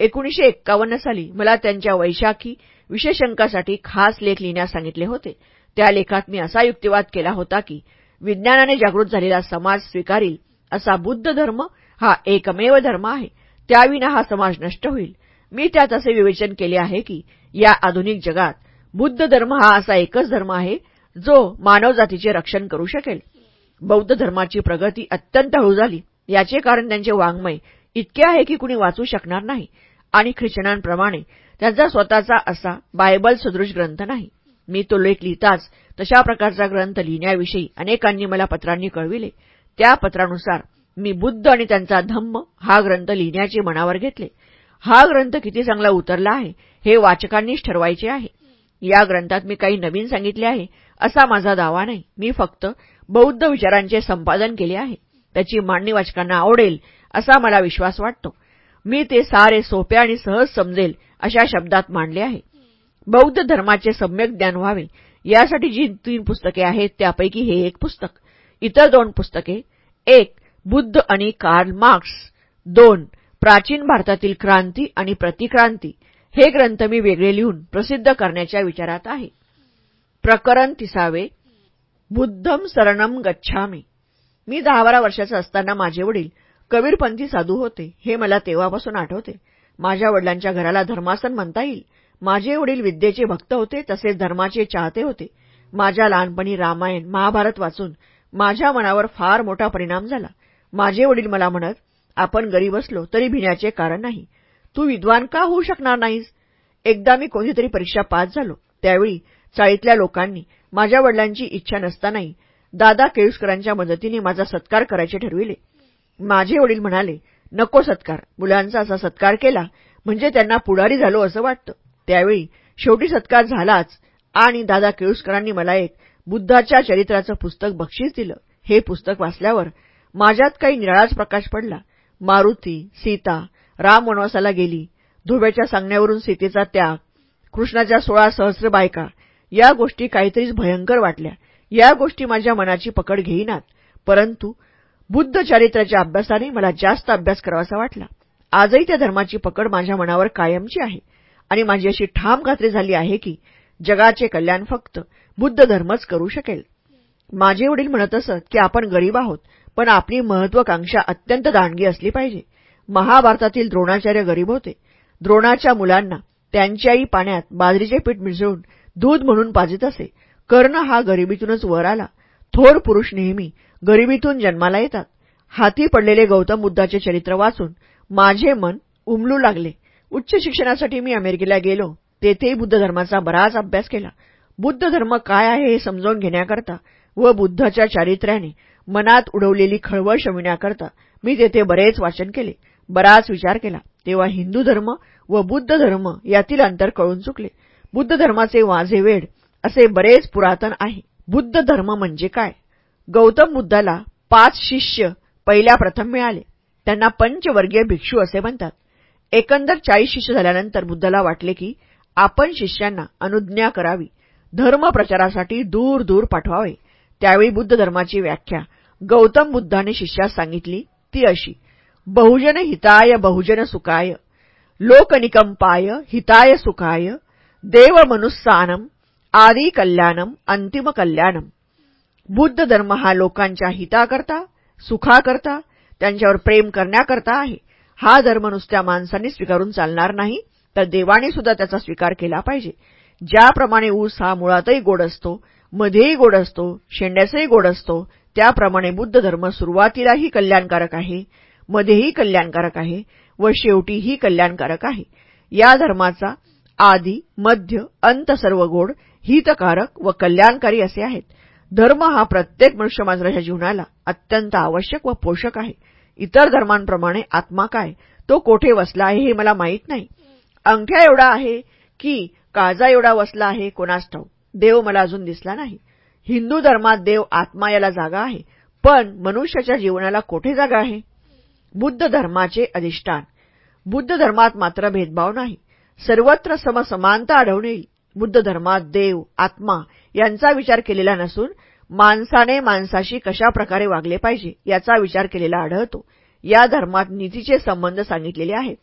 एकोणीशे एक्कावन्न साली मला त्यांच्या वैशाखी विशेषंकासाठी खास लेख लिहिण्यास सांगितले होते. त्या लेखात मी असा युक्तिवाद केला होता की विज्ञानाने जागृत झालेला समाज स्वीकारील असा बुद्ध धर्म हा एकमेव धर्म आहे. त्याविना हा समाज नष्ट होईल. मी त्यात असे विवेचन केले आहे की या आधुनिक जगात बुद्ध धर्म हा असा एकच धर्म आहे जो मानवजातीचे रक्षण करू शकेल. बौद्ध धर्माची प्रगती अत्यंत हळू झाली. याचे कारण त्यांचे वाङ्मय इतके आहे की कुणी वाचू शकणार नाही. आणि ख्रिश्चनांप्रमाणे त्यांचा स्वतःचा असा बायबल सदृश ग्रंथ नाही. मी तो लेख लिहिताच तशा प्रकारचा ग्रंथ लिहिण्याविषयी अनेकांनी मला पत्रांनी कळविले. त्या पत्रानुसार मी बुद्ध आणि त्यांचा धम्म हा ग्रंथ लिहिण्याचे मनावर घेतले. हा ग्रंथ किती चांगला उतरला आहे हे वाचकांनीच ठरवायचे आहे. या ग्रंथात मी काही नवीन सांगितले आहे असा माझा दावा नाही. मी फक्त बौद्ध विचारांचे संपादन केले आहे. त्याची मांडणी वाचकांना आवडेल असा मला विश्वास वाटतो. मी ते सारे सोप्या आणि सहज समजेल अशा शब्दात मांडले आहे. बौद्ध धर्माचे सम्यक ज्ञान व्हावे. यासाठी जी तीन पुस्तके आहेत त्यापैकी हे एक पुस्तक. इतर दोन पुस्तके एक बुद्ध आणि कार्ल मार्क्स दोन प्राचीन भारतातील क्रांती आणि प्रतिक्रांती. हे ग्रंथ मी वेगळे लिहून प्रसिद्ध करण्याच्या विचारात आहे. प्रकरण तिसावे बुद्धम सरणम गच्छामी. मी दहा बारा वर्षाचा असताना माझे वडील कबीरपंथी साधू होते. हे मला तेव्हापासून आठवते. माझ्या वडिलांच्या घराला धर्मासन म्हणता येईल. माझे वडील विद्येचे भक्त होते तसेच धर्माचे चाहते होते. माझ्या लहानपणी रामायण महाभारत वाचून माझ्या मनावर फार मोठा परिणाम झाला. माझे वडील मला म्हणत आपण गरीब असलो तरी भिण्याचे कारण नाही. तू विद्वान का होऊ शकणार नाहीस? एकदा मी कोणतीतरी परीक्षा पास झालो. त्यावेळी चाळीतल्या लोकांनी माझ्या वडिलांची इच्छा नसतानाही दादा केळुसकरांच्या मदतीने माझा सत्कार करायचे ठरविले. माझे वडील म्हणाले नको सत्कार. मुलांचा असा सत्कार केला म्हणजे त्यांना पुढारी झालो असं वाटतं. त्यावेळी शेवटी सत्कार झालाच आणि दादा केळुसकरांनी मला एक बुद्धाच्या चरित्राचं पुस्तक बक्षीस दिलं. हे पुस्तक वाचल्यावर माझ्यात काही निराळाच प्रकाश पडला. मारुती सीता राम वनवासाला गेली. धुब्याच्या सांगण्यावरून सीतेचा त्याग कृष्णाच्या सोळा सहस्र बायका या गोष्टी काहीतरीच भयंकर वाटल्या. या गोष्टी माझ्या मनाची पकड घेईनात. परंतु बुद्ध चारित्र्याच्या अभ्यासाने मला जास्त अभ्यास करावासा वाटला. आजही त्या धर्माची पकड माझ्या मनावर कायमची आहे. आणि माझी अशी ठाम खात्री झाली आहे की जगाचे कल्याण फक्त बुद्ध धर्मच करू शकेल. माझे वडील म्हणत असत की आपण गरीब आहोत. पण आपली महत्वाकांक्षा अत्यंत दांडगी असली पाहिजे. महाभारतातील द्रोणाचार्य गरीब होते. द्रोणाच्या मुलांना त्यांच्याही पाण्यात बाजरीचे पीठ मिसळून दूध म्हणून पाजित असे. कर्ण हा गरिबीतूनच वर आला. थोर पुरुष नेहमी गरिबीतून जन्माला येतात. हाती पडलेले गौतम बुद्धाचे चरित्र वाचून माझे मन उमलू लागले. उच्च शिक्षणासाठी मी अमेरिकेला गेलो. तेथेही बुद्ध धर्माचा बराच अभ्यास केला. बुद्ध धर्म काय आहे हे समजावून घेण्याकरता व बुद्धाच्या चारित्र्याने मनात उडवलेली खळबळ शमिण्याकरता मी तेथे बरेच वाचन केले. बराच विचार केला. तेव्हा हिंदू धर्म व बुद्ध धर्म यातील अंतर कळून चुकले. बुद्ध धर्माचे वाझे वेड असे बरेच पुरातन आहे. बुद्ध धर्म म्हणजे काय? गौतम बुद्धाला पाच शिष्य पहिल्या प्रथम मिळाले. त्यांना पंचवर्गीय भिक्षू असे म्हणतात. एकंदर चाळीस शिष्य झाल्यानंतर बुद्धाला वाटले की आपण शिष्यांना अनुज्ञा करावी. धर्म प्रचारासाठी दूर दूर पाठवावे. त्यावेळी बुद्ध धर्माची व्याख्या. गौतम बुद्धाने शिष्यास सांगितली ती अशी बहुजन हिताय बहुजन सुखाय लोकनिकंपाय हिताय सुखाय देव मनुस्सानम आदी कल्याणम अंतिम कल्याणम. बुद्ध धर्म हा लोकांच्या हिताकरता सुखाकरता त्यांच्यावर प्रेम करण्याकरता आहे. हा धर्म नुसत्या माणसांनी स्वीकारून चालणार नाही तर देवाने सुद्धा त्याचा स्वीकार केला पाहिजे. ज्याप्रमाणे ऊस हा मुळातही गोड असतो मध्येही गोड असतो शेंड्याचाही गोड असतो. त्याप्रमाणे बुद्ध धर्म सुरुवातीलाही कल्याणकारक आहे मध्येही कल्याणकारक आहे व शेवटीही कल्याणकारक आहे. या धर्माचा आदी मध्य अंत सर्व गोड हितकारक व कल्याणकारी असे आहेत. धर्म हा प्रत्येक मनुष्य मात्राच्या जीवनाला अत्यंत आवश्यक व पोषक आहे. इतर धर्मांप्रमाणे आत्मा काय? तो कोठे वसला आहे हे मला माहीत नाही. अंगठ्या एवढा आहे की काळजा एवढा वसला आहे कोणास ठाऊ देव मला अजून दिसला नाही. हिंदू धर्मात देव आत्मा याला जागा आहे पण मनुष्याच्या जीवनाला कोठे जागा आहे? बुद्ध धर्माचे अधिष्ठान. बुद्ध धर्मात मात्र भेदभाव नाही. सर्वत्र समसमानता आढळून येईल. बुद्ध धर्मात देव आत्मा यांचा विचार केलेला नसून माणसाने माणसाशी कशा प्रकारे वागले पाहिजे याचा विचार केलेला आढळतो. या धर्मात नीतीचे संबंध सांगितलेले आहेत.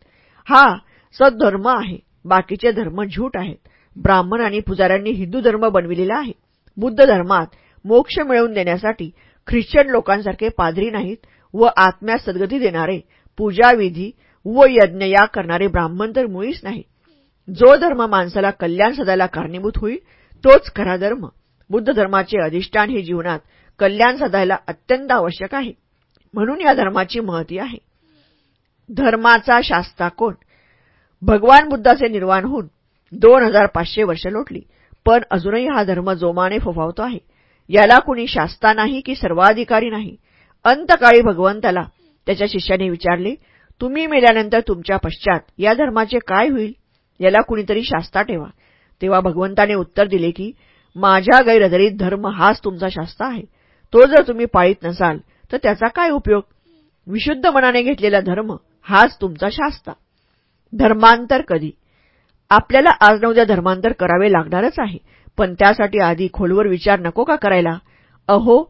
हा सद्धर्म आहे बाकीचे धर्म झूट आहेत. ब्राह्मण आणि पुजाऱ्यांनी हिंदू धर्म बनविलेला आहे. बुद्ध धर्मात मोक्ष मिळवून देण्यासाठी ख्रिश्चन लोकांसारखे पादरी नाहीत व आत्म्यास सद्गती देणारे पूजाविधी व यज्ञ या करणारे ब्राह्मण तर मुळीच नाही. जो धर्म माणसाला कल्याण सदायला कारणीभूत होईल तोच खरा धर्म. बुद्ध धर्माचे अधिष्ठान हे जीवनात कल्याण साधायला अत्यंत आवश्यक आहे. म्हणून या धर्माची महती आहे. धर्माचा शास्ता कोण? भगवान बुद्धाचे निर्वाण होऊन दोन हजार पाचशे वर्ष लोटली. पण अजूनही हा धर्म जोमाने फोफावतो आहे. याला कुणी शास्ता नाही की सर्वाधिकारी नाही? अंतकाळी भगवंताला त्याच्या शिष्याने विचारले तुम्ही मेल्यानंतर तुमच्या पश्चात या धर्माचे काय होईल? याला कुणीतरी शास्ता ठेवा. तेव्हा भगवंताने उत्तर दिले की माझ्या गैरहजरीत धर्म हाच तुमचा शास्ता आहे. तो जर तुम्ही पाळीत नसाल तर त्याचा काय उपयोग? विशुद्ध मनाने घेतलेला धर्म हाच तुमचा शास्ता. धर्मांतर कधी? आपल्याला आज न उद्या धर्मांतर करावे लागणारच आहे. पण त्यासाठी आधी खोलवर विचार नको का करायला? अहो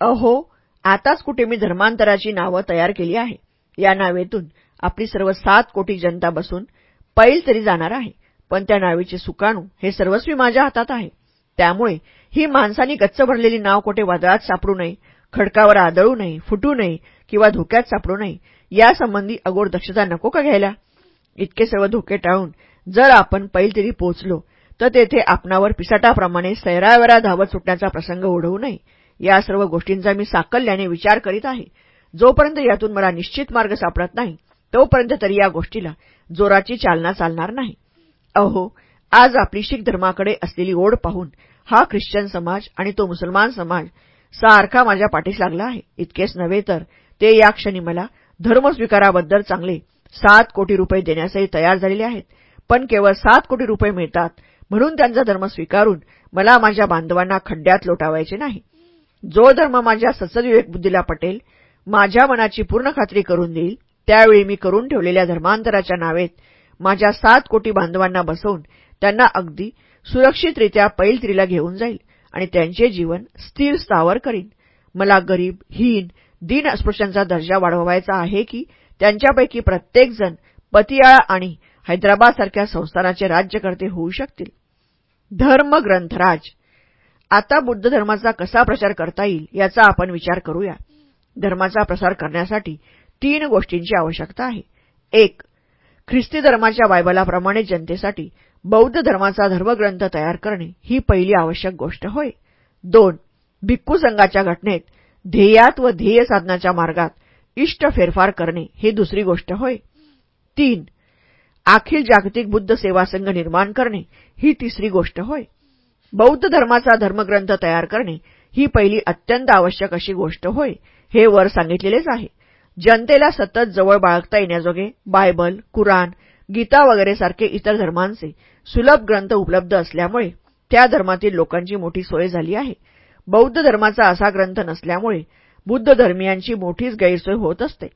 अहो आताच कुठे मी धर्मांतराची नावं तयार केली आहे. या नावेतून आपली सर्व सात कोटी जनता बसून पैल तरी जाणार आहे. पण त्या नावेचे सुकाणू हे सर्वस्वी माझ्या हातात आहे. त्यामुळे ही माणसांनी गच्च भरलेली नाव कोठे वादळात सापडू नये खडकावर आदळू नये फुटू नये किंवा धोक्यात सापडू नये यासंबंधी अगोर दक्षता नको का घ्यायला? इतके सर्व धोके टाळून जर आपण पैलतरी पोहोचलो तर तेथे आपणावर पिसाटाप्रमाणे सैरावरा धावत सुटण्याचा प्रसंग ओढवू नये. या सर्व गोष्टींचा मी साकल्याने विचार करीत आहे. जोपर्यंत यातून मला निश्चित मार्ग सापडत नाही तोपर्यंत तरी या गोष्टीला जोराची चालना चालणार नाही. अहो आज आपली शीख धर्माकडे असलेली ओढ पाहून हा ख्रिश्चन समाज आणि तो मुसलमान समाज सारखा माझ्या पाठीस लागला आहे. इतकेच नव्हे तर ते या क्षणी मला धर्मस्वीकाराबद्दल चांगले सात कोटी रुपये देण्यासही तयार झालेले आहेत. पण केवळ सात कोटी रुपये मिळतात. म्हणून त्यांचा धर्म स्वीकारून मला माझ्या बांधवांना खड्ड्यात लोटावायचे नाही. जो धर्म माझ्या सत्सदविवेक बुद्धीला पटेल माझ्या मनाची पूर्ण खात्री करून देईल त्यावेळी मी करून ठेवलेल्या धर्मांतराच्या नावेत माझ्या सात कोटी बांधवांना बसवून त्यांना अगदी सुरक्षितरित्या पैलत्रीला घेऊन जाईल आणि त्यांचे जीवन स्थिर स्थावर करीन. मला गरीब हीन दीन अस्पृश्यांचा दर्जा वाढवायचा आहे की त्यांच्यापैकी प्रत्येकजण पतियाळा आणि हैदराबादसारख्या संस्थानाचे राज्यकर्ते होऊ शकतील. धर्मग्रंथराज आता बुद्ध धर्माचा कसा प्रचार करता येईल याचा आपण विचार करूया. धर्माचा प्रसार करण्यासाठी तीन गोष्टींची आवश्यकता आहे. एक ख्रिस्ती धर्माच्या बायबलाप्रमाणे जनतेसाठी बौद्ध धर्माचा धर्मग्रंथ तयार करणे ही पहिली आवश्यक गोष्ट होय. दोन भिक्खू संघाच्या घटनेत ध्येयात व ध्येय साधनाच्या मार्गात इष्ट फेरफार करणे ही दुसरी गोष्ट होय. तीन अखिल जागतिक बुद्ध सेवा संघ निर्माण करणे ही तिसरी गोष्ट होय. बौद्ध धर्माचा धर्मग्रंथ तयार करणे ही पहिली अत्यंत आवश्यक अशी गोष्ट होय हे वर सांगितलेलेच आहे. जनतेला सतत जवळ बाळगता येण्याजोगे बायबल कुराण गीता वगैरे सारखे इतर धर्मांचे सुलभ ग्रंथ उपलब्ध असल्यामुळे त्या धर्मातील लोकांची मोठी सोय झाली आहे. बौद्ध धर्माचा असा ग्रंथ नसल्यामुळे बुद्ध धर्मियांची मोठीच गैरसोय होत असते.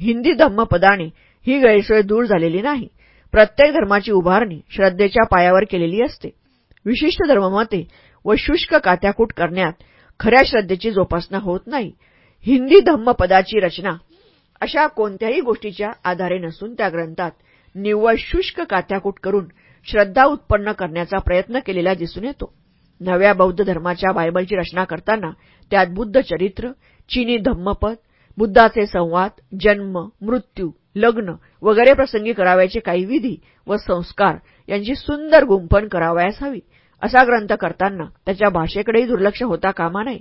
हिंदी धम्मपदाने ही गैरसोय दूर झालेली नाही. प्रत्येक धर्माची उभारणी श्रद्धेच्या पायावर केलेली असते. विशिष्ट धर्ममते व शुष्क कात्याकूट करण्यात खऱ्या श्रद्धेची जोपासना होत नाही. हिंदी धम्मपदाची रचना अशा कोणत्याही गोष्टीच्या आधारे नसून त्या ग्रंथात निव्वळ शुष्क काथ्याकूट करून श्रद्धा उत्पन्न करण्याचा प्रयत्न केलेला दिसून येतो. नव्या बौद्ध धर्माच्या बायबलची रचना करताना त्यात बुद्ध चरित्र चिनी धम्मपद बुद्धाचे संवाद जन्म मृत्यू लग्न वगैरे प्रसंगी करावयाचे काही विधी व संस्कार यांची सुंदर गुंफण करावयास हवी. असा ग्रंथ करताना त्याच्या भाषेकडेही दुर्लक्ष होता कामा नये.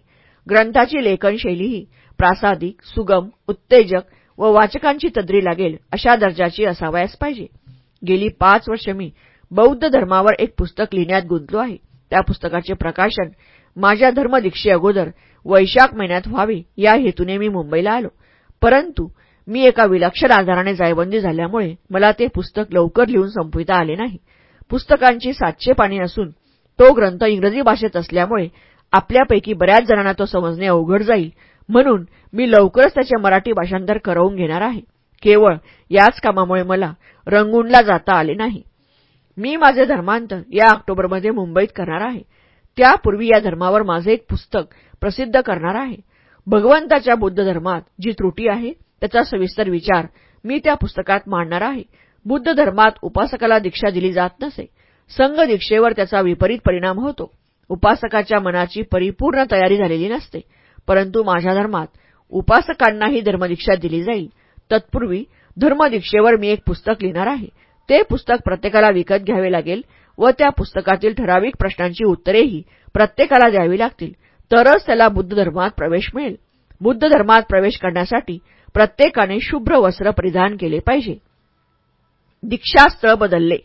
ग्रंथाची लेखनशैलीही प्रासादिक सुगम उत्तेजक व वाचकांची तद्री लागेल अशा दर्जाची असावयास पाहिजे. गेली पाच वर्ष मी बौद्ध धर्मावर एक पुस्तक लिहिण्यात गुंतलो आहे. त्या पुस्तकाचे प्रकाशन माझ्या धर्मदीक्षे अगोदर वैशाख महिन्यात व्हावे या हेतूने मी मुंबईला आलो. परंतु मी एका विलक्षण आजाराने जायबंदी झाल्यामुळे मला ते पुस्तक लवकर लिहून संपविता आले नाही. पुस्तकांची सातशे पाणी असून तो ग्रंथ इंग्रजी भाषेत असल्यामुळे आपल्यापैकी बऱ्याच जणांना तो समजणे अवघड जाईल म्हणून मी लवकरच त्याचे मराठी भाषांतर करवून घेणार आहे. केवळ याच कामामुळे मला रंगूनला जाता आले नाही. मी माझे धर्मांतर या ऑक्टोबरमध्ये मुंबईत करणार आहे. त्यापूर्वी या धर्मावर माझे एक पुस्तक प्रसिद्ध करणार आहे. भगवंताच्या बुद्ध धर्मात जी त्रुटी आहे त्याचा सविस्तर विचार मी त्या पुस्तकात मांडणार आहे. बुद्ध धर्मात उपासकाला दीक्षा दिली जात नसे. संघ दीक्षेवर त्याचा विपरीत परिणाम होतो. उपासकाच्या मनाची परिपूर्ण तयारी झालेली नसते. परंतु माझ्या धर्मात उपासकांनाही धर्मदीक्षा दिली जाईल. तत्पूर्वी धर्मदीक्षेवर मी एक पुस्तक लिहिणार आहे. ते पुस्तक प्रत्येकाला विकत घ्यावे लागेल व त्या पुस्तकातील ठराविक प्रश्नांची उत्तरेही प्रत्येकाला द्यावी लागतील. तरच त्याला बुद्ध धर्मात प्रवेश मिळेल. बुद्ध धर्मात प्रवेश करण्यासाठी प्रत्येकाने शुभ्र वस्त्र परिधान केले पाहिजे. दीक्षास्थळ बदलले.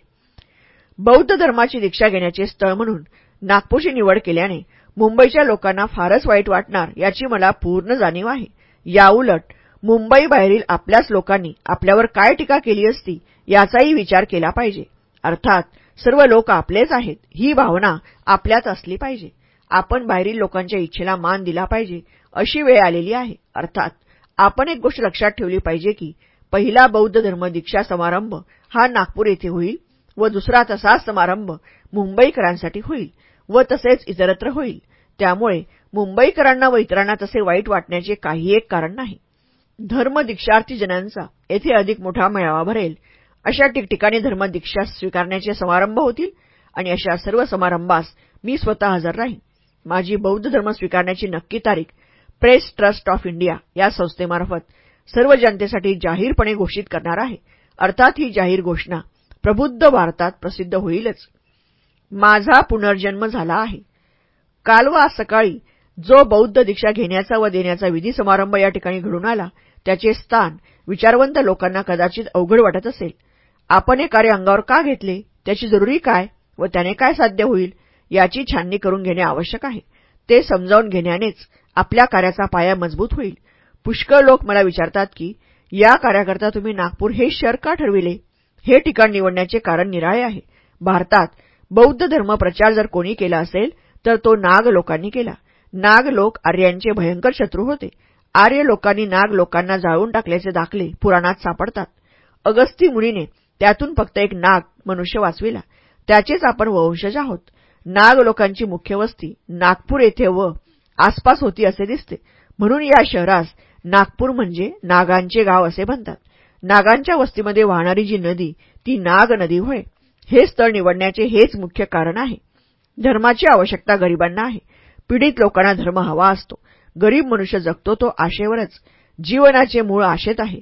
बौद्ध धर्माची दीक्षा घेण्याचे स्थळ म्हणून नागपूरची निवड केल्याने मुंबईच्या लोकांना फारच वाईट वाटणार याची मला पूर्ण जाणीव आहे. याउलट मुंबईबाहेरील आपल्याच लोकांनी आपल्यावर काय टीका केली असती याचाही विचार केला पाहिजे. अर्थात सर्व लोक आपलेच आहेत ही भावना आपल्यात असली पाहिजे. आपण बाहेरील लोकांच्या इच्छेला मान दिला पाहिजे अशी वेळ आलेली आहे. अर्थात आपण एक गोष्ट लक्षात ठेवली पाहिजे की पहिला बौद्ध धर्म दीक्षा समारंभ हा नागपूर येथे होईल व दुसरा तसाच समारंभ मुंबईकरांसाठी होईल व तसेच इतरत्र होईल. त्यामुळे मुंबईकरांना व इतरांना तसे वाईट वाटण्याचे काही एक कारण नाही. धर्मदीक्षार्थी जनांचा येथे अधिक मोठा मेळावा भरेल. अशा ठिकठिकाणी धर्मदीक्षा स्वीकारण्याचे समारंभ होतील आणि अशा सर्व समारंभास मी स्वतः हजर राहीन. माझी बौद्ध धर्म स्वीकारण्याची नक्की तारीख प्रेस ट्रस्ट ऑफ इंडिया या संस्थेमार्फत सर्व जनतेसाठी जाहीरपणे घोषित करणार आहे. अर्थात ही जाहीर घोषणा प्रबुद्ध भारतात प्रसिद्ध होईलच. माझा पुनर्जन्म झाला आहे. काल व सकाळी जो बौद्ध दीक्षा घेण्याचा व देण्याचा विधी समारंभ या ठिकाणी घडून आला त्याचे स्थान विचारवंत लोकांना कदाचित अवघड वाटत असेल. आपण हे कार्य अंगावर का घेतले? त्याची जरुरी काय? व त्याने काय साध्य होईल? याची छाननी करून घेणे आवश्यक आहे. ते समजावून घेण्यानेच आपल्या कार्याचा पाया मजबूत होईल. पुष्कळ लोक मला विचारतात की या कार्याकरता तुम्ही नागपूर हे शहर का ठरविले? हे ठिकाण निवडण्याचे कारण निराळे आहे. भारतात बौद्ध धर्म प्रचार जर कोणी केला असेल तर तो नाग लोकांनी केला. नाग लोक आर्यांचे भयंकर शत्रू होते. आर्य लोकांनी नाग लोकांना जाळून टाकल्याचे दाखले पुराणात सापडतात. अगस्ती मुनीने त्यातून फक्त एक नाग मनुष्य वाचविला. त्याचेच आपण वंशज आहोत. नाग लोकांची मुख्य वस्ती नागपूर येथे व आसपास होती असे दिसते. म्हणून या शहरास नागपूर म्हणजे नागांचे गाव असे म्हणतात. नागांच्या वस्तीमध्ये वाहणारी जी नदी ती नाग नदी होय. हे स्थळ निवडण्याचे हेच मुख्य कारण आहे. धर्माची आवश्यकता गरिबांना आहे. पीडित लोकांना धर्म हवा असतो. गरीब मनुष्य जगतो तो आशेवरच. जीवनाचे मूळ आशेत आहे.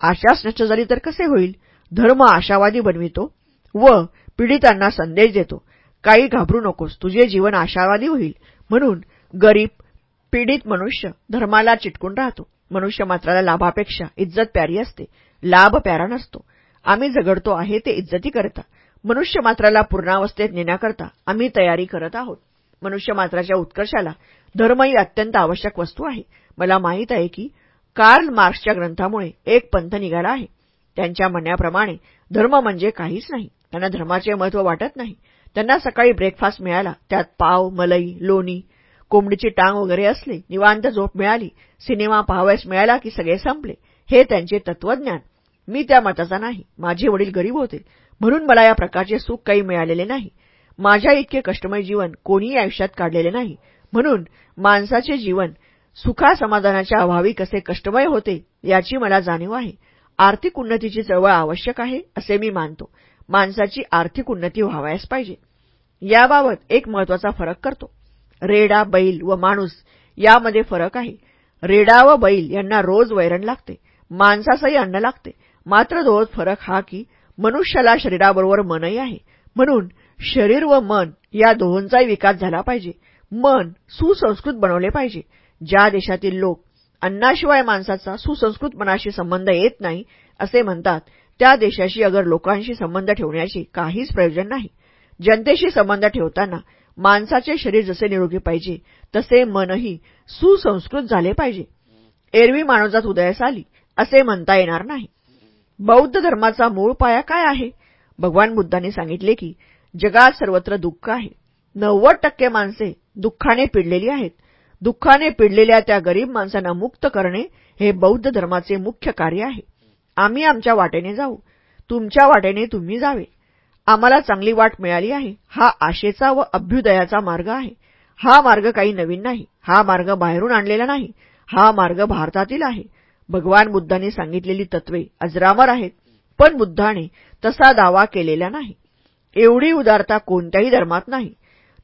आशाच नष्ट झाली तर कसे होईल? धर्म आशावादी बनवितो व पीडितांना संदेश देतो. काही घाबरू नकोस. तुझे जीवन आशावादी होईल. म्हणून गरीब पीडित मनुष्य धर्माला चिटकून राहतो. मनुष्य मात्राला लाभापेक्षा इज्जत प्यारी असते. लाभ प्यारा नसतो. आम्ही झगडतो आहे ते इज्जती करता. मनुष्य मात्राला पूर्णावस्थेत नेण्याकरता आम्ही तयारी करत आहोत. मनुष्य मात्राच्या उत्कर्षाला धर्म ही अत्यंत आवश्यक वस्तू आहे. मला माहीत आहे की कार्ल मार्क्सच्या ग्रंथामुळे एक पंथ निघाला आहे. त्यांच्या म्हणण्याप्रमाणे धर्म म्हणजे काहीच नाही. त्यांना धर्माचे महत्त्व वाटत नाही. त्यांना सकाळी ब्रेकफास्ट मिळाला. त्यात पाव मलई लोणी कोंबडीची टांग वगैरे असले निवांत झोप मिळाली सिनेमा पाहावयास मिळाला की सगळे संपले. हे त्यांचे तत्वज्ञान. मी त्या मताचा नाही. माझे वडील गरीब होते. म्हणून मला या प्रकारचे सुख काही मिळालेले नाही. माझ्या इतके कष्टमय जीवन कोणीही आयुष्यात काढलेले नाही. म्हणून माणसाचे जीवन सुखा समाधानाच्या अभावी कसे कष्टमय होते याची मला जाणीव आहे. आर्थिक उन्नतीची चळवळ आवश्यक आहे असे मी मानतो. माणसाची आर्थिक उन्नती व्हावयास पाहिजे. याबाबत एक महत्त्वाचा फरक करतो. रेडा बैल व माणूस यामध्ये फरक आहे. रेडा व बैल यांना रोज वैरण लागते. माणसासही अन्न लागते. मात्र दोष फरक हा की मनुष्याला शरीराबरोबर मनही आहे. म्हणून शरीर व मन या दोहोंचाही विकास झाला पाहिजे. मन सुसंस्कृत बनवले पाहिजे. ज्या देशातील लोक अन्नाशिवाय माणसाचा सुसंस्कृत मनाशी संबंध येत नाही असे म्हणतात त्या देशाशी अगर लोकांशी संबंध ठेवण्याचे काहीच प्रयोजन नाही. जनतेशी संबंध ठेवताना माणसाचे शरीर जसे निरोगी पाहिजे तसे मनही सुसंस्कृत झाले पाहिजे. एरवी मानवजात उदयास आली असे म्हणता येणार नाही. बौद्ध धर्माचा मूळ पाया काय आहे? भगवान बुद्धांनी सांगितले की जगात सर्वत्र दुःख आहे. नव्वद टक्के माणसे दुःखाने पिडलेली आहेत. दुःखाने पिडलेल्या त्या गरीब माणसांना मुक्त करणे हे बौद्ध धर्माचे मुख्य कार्य आहे. आम्ही आमच्या वाटेने जाऊ. तुमच्या वाटेने तुम्ही जावे. आम्हाला चांगली वाट मिळाली आहे. हा आशेचा व अभ्युदयाचा मार्ग आहे. हा मार्ग काही नवीन नाही. हा मार्ग बाहेरून आणलेला नाही. हा मार्ग भारतातील आहे. भगवान बुद्धांनी सांगितलेली तत्वे अजरामर आहेत पण बुद्धाने तसा दावा केलेला नाही. एवढी उदारता कोणत्याही धर्मात नाही.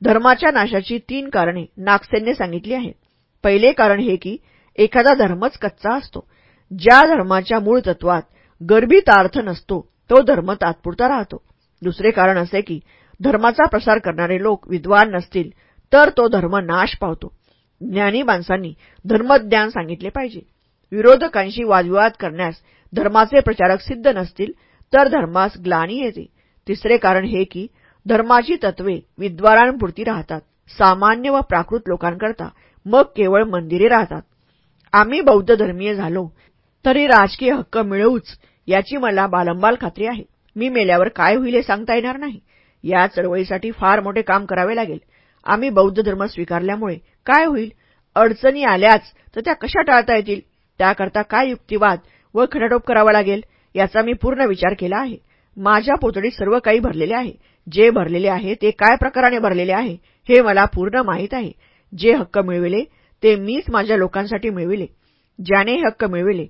धर्माच्या नाशाची तीन कारणे नागसेनने सांगितली आहेत. पहिले कारण हे की एखादा धर्मच कच्चा असतो. ज्या धर्माच्या मूळ तत्वात गर्भितार्थ नसतो तो धर्म तात्पुरता राहतो. दुसरे कारण असे की धर्माचा प्रसार करणारे लोक विद्वान नसतील तर तो धर्म नाश पावतो. ज्ञानी माणसांनी धर्मज्ञान सांगितले पाहिजे. विरोधकांशी वादविवाद करण्यास धर्माचे प्रचारक सिद्ध नसतील तर धर्मास ग्लानी येते. तिसरे कारण हे की धर्माची तत्वे विद्वारांपुरती राहतात. सामान्य व प्राकृत लोकांकरता मग केवळ मंदिरे राहतात. आम्ही बौद्ध धर्मीय झालो तरी राजकीय हक्क मिळवूच याची मला बालंबाल खात्री आहे. मी मेल्यावर काय होईल हे सांगता येणार नाही. या चळवळीसाठी फार मोठे काम करावे लागेल. आम्ही बौद्ध धर्म स्वीकारल्यामुळे काय होईल? अडचणी आल्याच तर त्या कशा टाळता येतील? त्याकरता काय युक्तिवाद व खटाटोप करावा लागेल? याचा मी पूर्ण विचार केला आहे. माझ्या पोतडीत सर्व काही भरलेले आहे. जे भरलेले आहे ते काय प्रकाराने भरलेले आहे हे मला पूर्ण माहीत आहे. जे हक्क मिळविले ते मीच माझ्या लोकांसाठी मिळविले. ज्याने हे हक्क मिळविले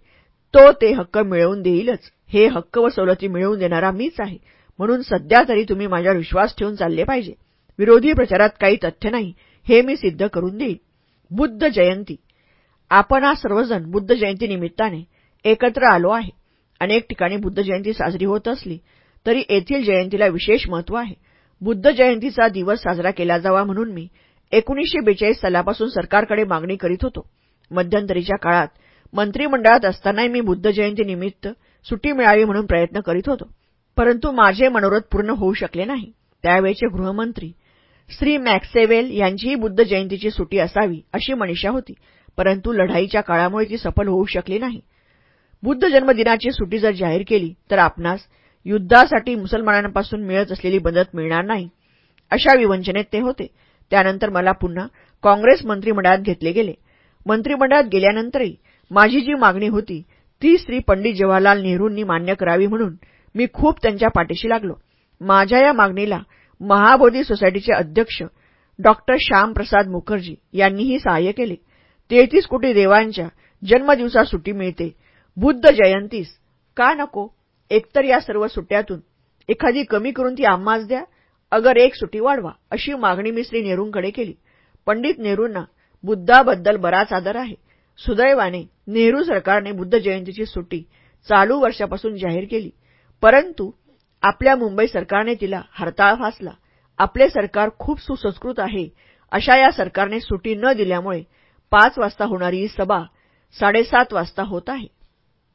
तो ते हक्क मिळवून देईलच. हे हक्क व सवलती मिळवून देणारा मीच आहे. म्हणून सध्या तरी तुम्ही माझ्यावर विश्वास ठेवून चालले पाहिजे. विरोधी प्रचारात काही तथ्य नाही. हे मी सिद्ध करून देईन. बुद्ध जयंती. आपण आज सर्वजण बुद्ध जयंती निमित्ताने एकत्र आलो आहे. अनेक ठिकाणी बुद्ध जयंती साजरी होत असली तरी येथील जयंतीला विशेष महत्त्व आहे. बुद्ध जयंतीचा दिवस साजरा केला जावा म्हणून मी एकोणीसशे बेचाळीस सालापासून सरकारकडे मागणी करीत होतो. मध्यंतरीच्या काळात मंत्रिमंडळात असतानाही मी बुद्ध जयंतीनिमित्त सुट्टी मिळावी म्हणून प्रयत्न करीत होतो. परंतु माझे मनोरथ पूर्ण होऊ शकले नाही. त्यावेळचे गृहमंत्री श्री मॅक्सेवेल यांचीही बुद्ध जयंतीची सुट्टी असावी अशी मनिषा होती. परंतु लढाईच्या काळामुळे ती सफल होऊ शकली नाही. बुद्ध जन्मदिनाची सुट्टी जर जाहीर केली तर आपणास युद्धासाठी मुसलमानांपासून मिळत असलेली मदत मिळणार नाही अशा विवंचनेत ते होते. त्यानंतर मला पुन्हा काँग्रेस मंत्रिमंडळात घेतले गेले. मंत्रिमंडळात गेल्यानंतरही माझी जी मागणी होती ती स्त्री पंडित जवाहरलाल नेहरूंनी मान्य करावी म्हणून मी खूप त्यांच्या पाठीशी लागलो. माझ्या या मागणीला महाबोधी सोसायटीचे अध्यक्ष डॉक्टर श्यामप्रसाद मुखर्जी यांनीही सहाय्य केले. तेहतीस कोटी देवांच्या जन्मदिवसा सुट्टी मिळते. बुद्ध जयंतीस का नको? एकतर या सर्व सुट्ट्यातून एखादी कमी करून ती आम्हाच द्या अगर एक सुटी वाढवा अशी मागणी मी श्री नेहरूंकडे केली. पंडित नेहरूंना बुद्धाबद्दल बराच आदर आहे. सुदैवाने नेहरू सरकारने बुद्ध जयंतीची सुट्टी चालू वर्षापासून जाहीर केली. परंतु आपल्या मुंबई सरकारने तिला हरताळ फासला. आपले सरकार खूप सुसंस्कृत आहे अशा या सरकारने सुट्टी न दिल्यामुळे पाच वाजता होणारी ही सभा साडेसात वाजता होत आहे.